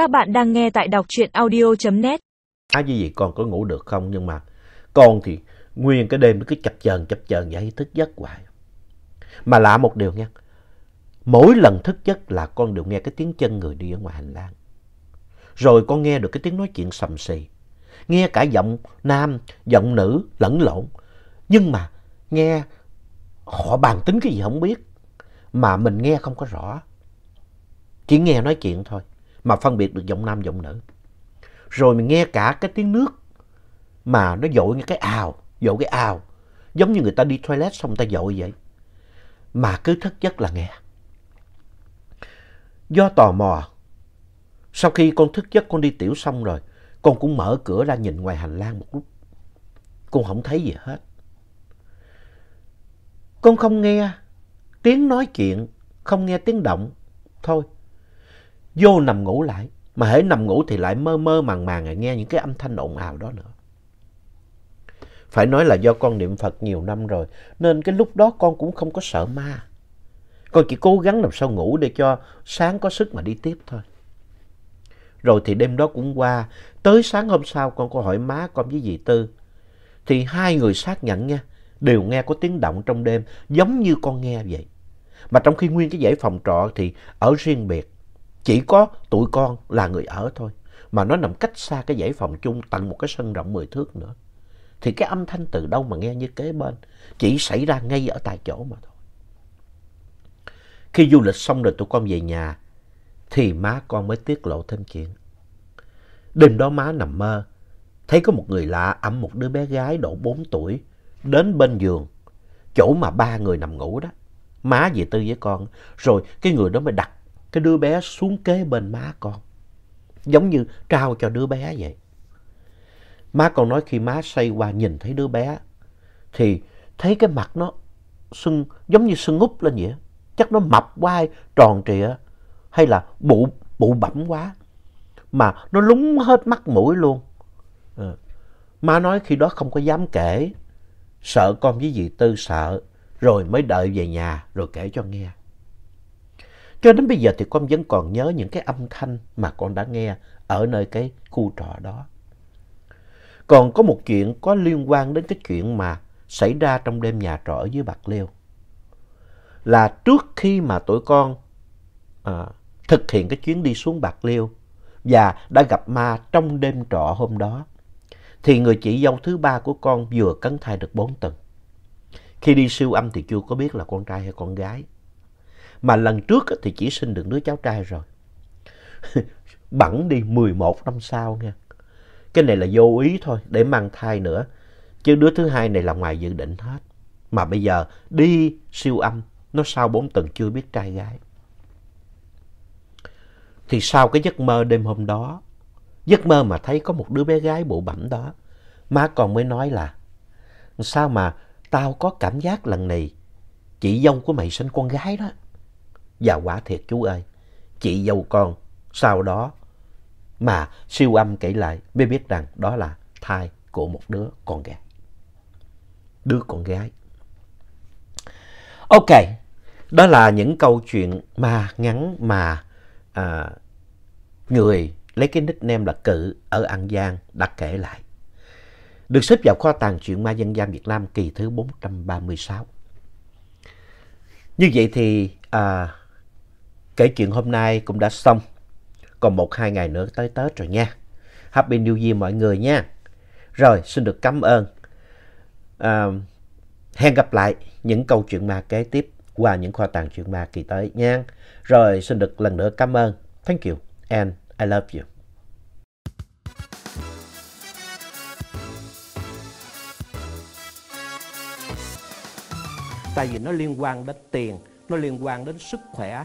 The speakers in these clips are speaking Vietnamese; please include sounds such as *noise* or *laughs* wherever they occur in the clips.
Các bạn đang nghe tại đọc truyện audio.net. À như vậy con có ngủ được không? Nhưng mà con thì nguyên cái đêm nó cứ chập chờn chập chờn vậy thức giấc hoài. Mà lạ một điều nha. Mỗi lần thức giấc là con đều nghe cái tiếng chân người đi ở ngoài hành lang. Rồi con nghe được cái tiếng nói chuyện sầm xì. Nghe cả giọng nam, giọng nữ lẫn lộn. Nhưng mà nghe họ bàn tính cái gì không biết. Mà mình nghe không có rõ. Chỉ nghe nói chuyện thôi. Mà phân biệt được giọng nam, giọng nữ. Rồi mình nghe cả cái tiếng nước. Mà nó dội như cái ào, dội cái ào. Giống như người ta đi toilet xong người ta dội vậy. Mà cứ thất giấc là nghe. Do tò mò, sau khi con thức giấc con đi tiểu xong rồi, con cũng mở cửa ra nhìn ngoài hành lang một lúc. Con không thấy gì hết. Con không nghe tiếng nói chuyện, không nghe tiếng động. Thôi, vô nằm ngủ lại. Mà hễ nằm ngủ thì lại mơ mơ màng màng nghe những cái âm thanh ồn ào đó nữa. Phải nói là do con niệm Phật nhiều năm rồi, nên cái lúc đó con cũng không có sợ ma. Con chỉ cố gắng làm sao ngủ để cho sáng có sức mà đi tiếp thôi. Rồi thì đêm đó cũng qua, tới sáng hôm sau con có hỏi má con với dì Tư. Thì hai người xác nhận nha, đều nghe có tiếng động trong đêm, giống như con nghe vậy. Mà trong khi nguyên cái dãy phòng trọ thì ở riêng biệt, chỉ có tụi con là người ở thôi. Mà nó nằm cách xa cái dãy phòng chung tận một cái sân rộng 10 thước nữa. Thì cái âm thanh từ đâu mà nghe như kế bên, chỉ xảy ra ngay ở tại chỗ mà thôi. Khi du lịch xong rồi tụi con về nhà, thì má con mới tiết lộ thêm chuyện. Đêm đó má nằm mơ, thấy có một người lạ ẵm một đứa bé gái độ 4 tuổi đến bên giường, chỗ mà ba người nằm ngủ đó. Má về tư với con, rồi cái người đó mới đặt cái đứa bé xuống kế bên má con. Giống như trao cho đứa bé vậy. Má con nói khi má say qua nhìn thấy đứa bé, thì thấy cái mặt nó sưng, giống như sưng úp lên vậy. Chắc nó mập quá, hay tròn trịa, hay là bụ, bụ bẩm quá. Mà nó lúng hết mắt mũi luôn. À. Má nói khi đó không có dám kể, sợ con với dì Tư sợ, rồi mới đợi về nhà rồi kể cho nghe. Cho đến bây giờ thì con vẫn còn nhớ những cái âm thanh mà con đã nghe ở nơi cái khu trọ đó. Còn có một chuyện có liên quan đến cái chuyện mà xảy ra trong đêm nhà trọ ở dưới Bạc Liêu. Là trước khi mà tụi con à, thực hiện cái chuyến đi xuống Bạc Liêu và đã gặp ma trong đêm trọ hôm đó, thì người chị dâu thứ ba của con vừa cấn thai được 4 tuần. Khi đi siêu âm thì chưa có biết là con trai hay con gái. Mà lần trước thì chỉ sinh được đứa cháu trai rồi. *laughs* Bẵng đi 11 năm sau nha. Cái này là vô ý thôi để mang thai nữa. Chứ đứa thứ hai này là ngoài dự định hết. Mà bây giờ đi siêu âm, nó sau 4 tuần chưa biết trai gái. Thì sau cái giấc mơ đêm hôm đó, giấc mơ mà thấy có một đứa bé gái bụ bẩm đó, má còn mới nói là sao mà tao có cảm giác lần này chị dâu của mày sinh con gái đó. Và quả thiệt chú ơi, chị dâu con sau đó mà siêu âm kể lại mới biết rằng đó là thai của một đứa con gái. Đứa con gái. Ok, đó là những câu chuyện ma ngắn mà à, người lấy cái nickname là Cự ở An Giang đã kể lại. Được xếp vào kho tàng truyện ma dân gian Việt Nam kỳ thứ 436. Như vậy thì à, kể chuyện hôm nay cũng đã xong. Còn một hai ngày nữa tới Tết rồi nha. Happy New Year mọi người nha. Rồi, xin được cảm ơn. À, hẹn gặp lại những câu chuyện ma kế tiếp qua những kho tàng chuyện ma kỳ tới nha. Rồi, xin được lần nữa cảm ơn. Thank you and I love you. Tại vì nó liên quan đến tiền, nó liên quan đến sức khỏe,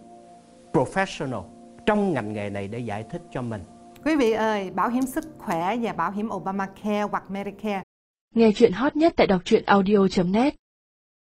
professional trong ngành nghề này để giải thích cho mình. Quý vị ơi, bảo hiểm sức khỏe và bảo hiểm Obamacare hoặc Medicare Nghe chuyện hot nhất tại đọc truyện audio.net